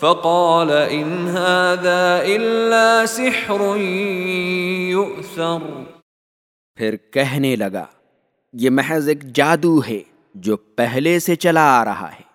فقال ان هذا الا سحر يؤثر. پھر کہنے لگا، یہ محض ایک جادو ہے جو پہلے سے چلا آ رہا ہے۔